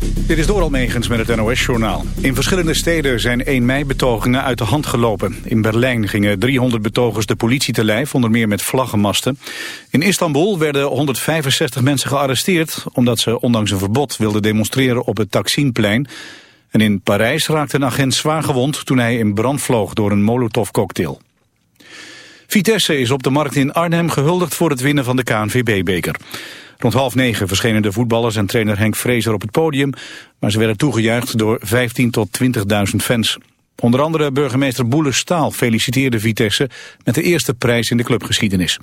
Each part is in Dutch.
Dit is door Almegens met het NOS-journaal. In verschillende steden zijn 1 mei-betogingen uit de hand gelopen. In Berlijn gingen 300 betogers de politie te lijf, onder meer met vlaggenmasten. In Istanbul werden 165 mensen gearresteerd... omdat ze ondanks een verbod wilden demonstreren op het Taksimplein. En in Parijs raakte een agent zwaar gewond toen hij in brand vloog door een molotovcocktail. Vitesse is op de markt in Arnhem gehuldigd voor het winnen van de KNVB-beker. Rond half negen verschenen de voetballers en trainer Henk Vrezer op het podium, maar ze werden toegejuicht door 15.000 tot 20.000 fans. Onder andere burgemeester Boele Staal feliciteerde Vitesse met de eerste prijs in de clubgeschiedenis.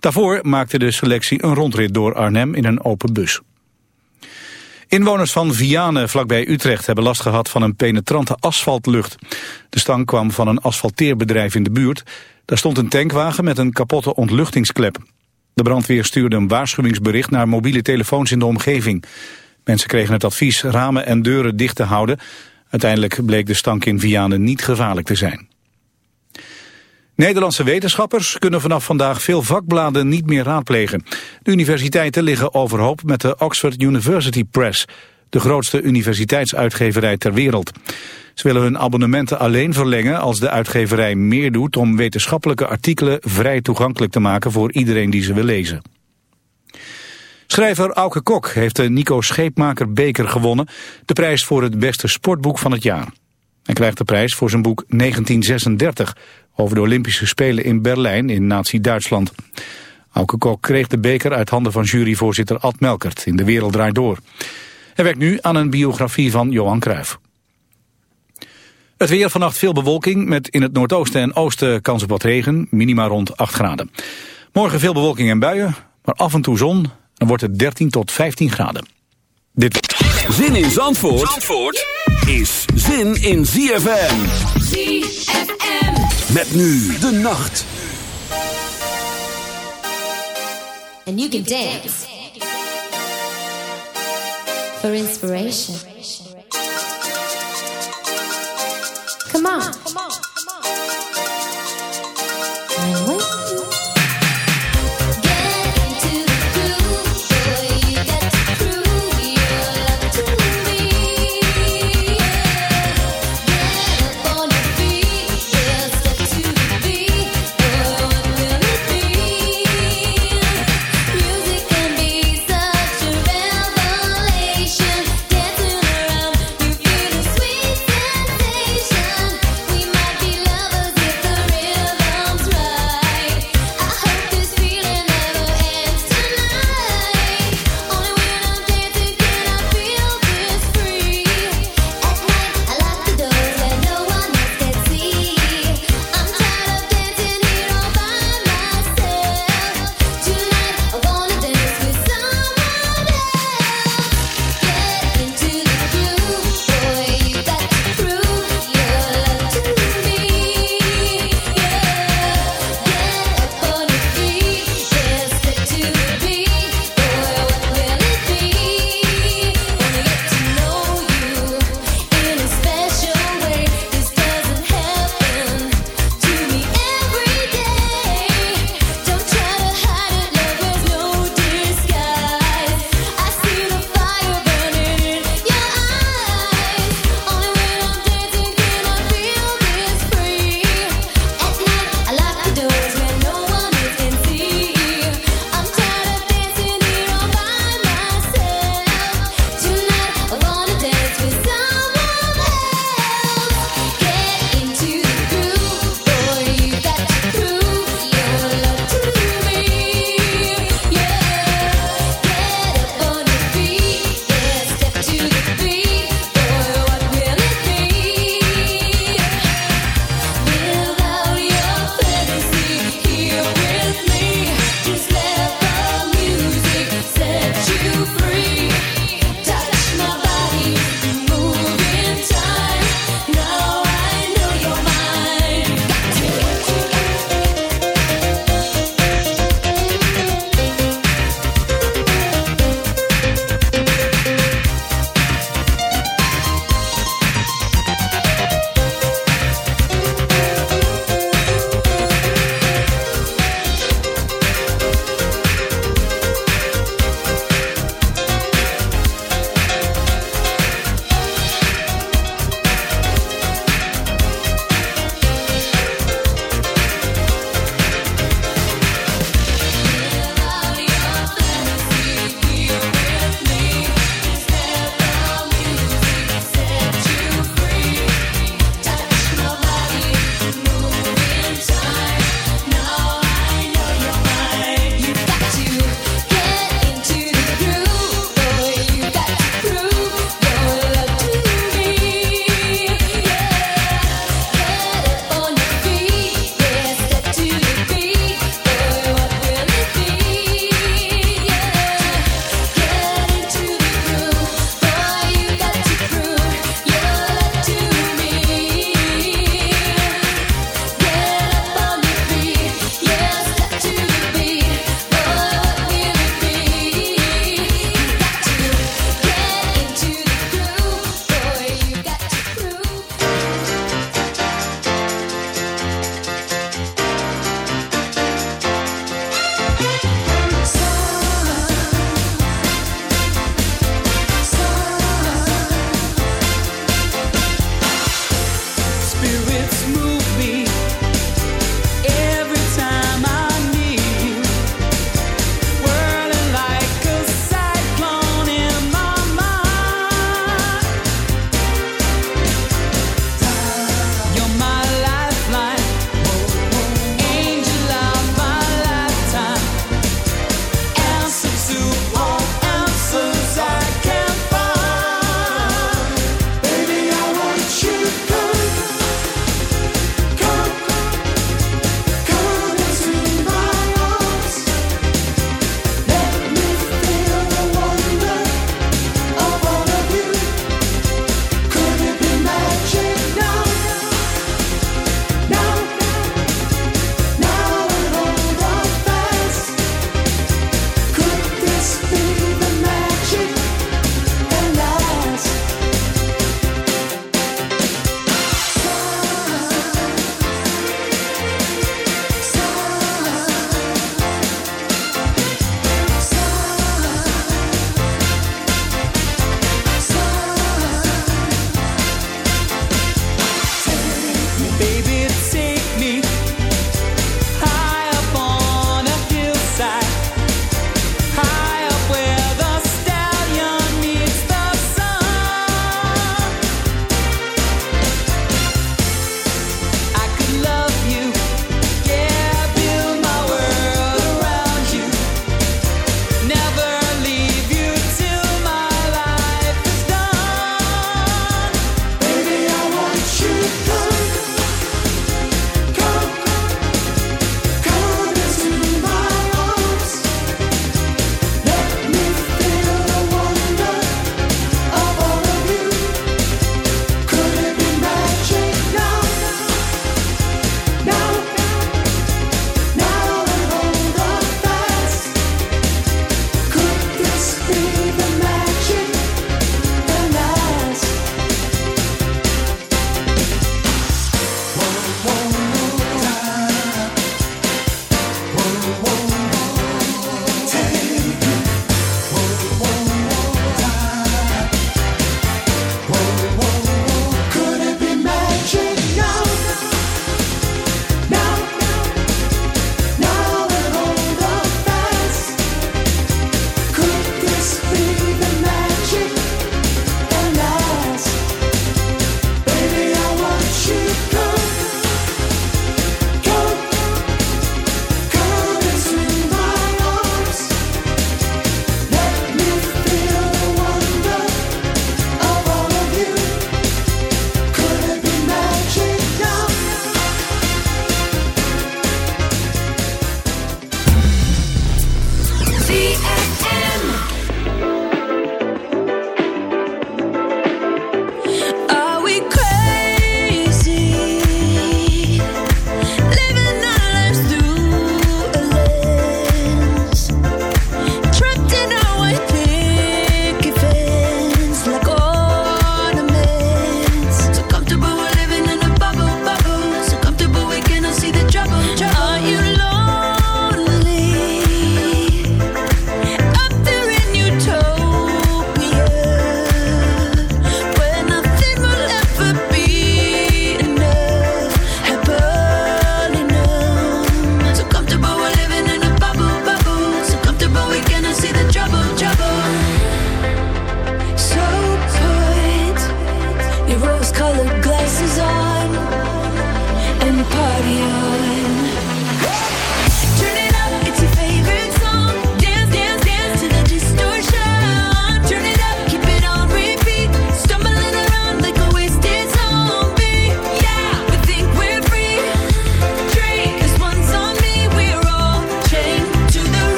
Daarvoor maakte de selectie een rondrit door Arnhem in een open bus. Inwoners van Vianen vlakbij Utrecht hebben last gehad van een penetrante asfaltlucht. De stank kwam van een asfalteerbedrijf in de buurt. Daar stond een tankwagen met een kapotte ontluchtingsklep. De brandweer stuurde een waarschuwingsbericht naar mobiele telefoons in de omgeving. Mensen kregen het advies ramen en deuren dicht te houden. Uiteindelijk bleek de stank in Vianen niet gevaarlijk te zijn. Nederlandse wetenschappers kunnen vanaf vandaag veel vakbladen niet meer raadplegen. De universiteiten liggen overhoop met de Oxford University Press, de grootste universiteitsuitgeverij ter wereld. Ze willen hun abonnementen alleen verlengen als de uitgeverij meer doet om wetenschappelijke artikelen vrij toegankelijk te maken voor iedereen die ze wil lezen. Schrijver Auke Kok heeft de Nico Scheepmaker Beker gewonnen, de prijs voor het beste sportboek van het jaar. Hij krijgt de prijs voor zijn boek 1936 over de Olympische Spelen in Berlijn in nazi-Duitsland. Auke Kok kreeg de beker uit handen van juryvoorzitter Ad Melkert in De Wereld Draait Door. Hij werkt nu aan een biografie van Johan Cruijff. Het weer vannacht veel bewolking met in het noordoosten en oosten kans op wat regen, minima rond 8 graden. Morgen veel bewolking en buien, maar af en toe zon, dan wordt het 13 tot 15 graden. Dit. Zin in Zandvoort, Zandvoort is zin in ZFM. ZFM. Met nu de nacht. And you can dance. For inspiration. Come on.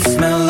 smell